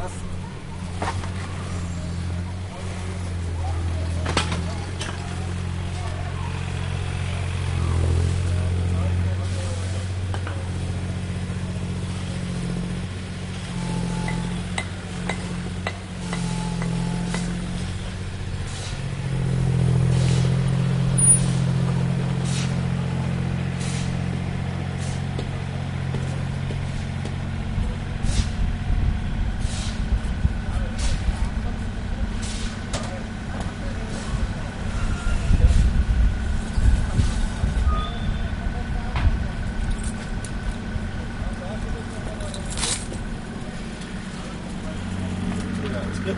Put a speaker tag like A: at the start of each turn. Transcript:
A: нас って。